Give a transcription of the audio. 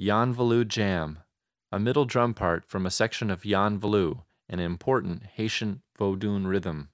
Yanvalu Jam, a middle drum part from a section of Yanvalu, an important Haitian Vodun rhythm.